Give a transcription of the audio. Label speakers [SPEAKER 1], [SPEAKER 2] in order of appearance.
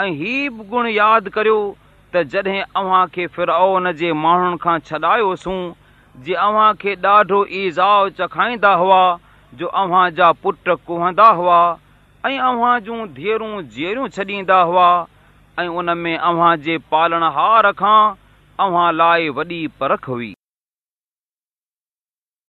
[SPEAKER 1] ऐं हीअ बि गुण यादि करियो त जॾहिं अव्हांखे फिराओ न जे माण्हुनि खां छॾायोसूं जे अव्हांखे ॾाढो ईज़ाउ चखाईंदा हुआ जो अव्हां पुट कुहंदा हुआ ऐं अव्हां जूं धीअरूं जीअं हुआ ऐं उनमें अव्हांजे परख हुई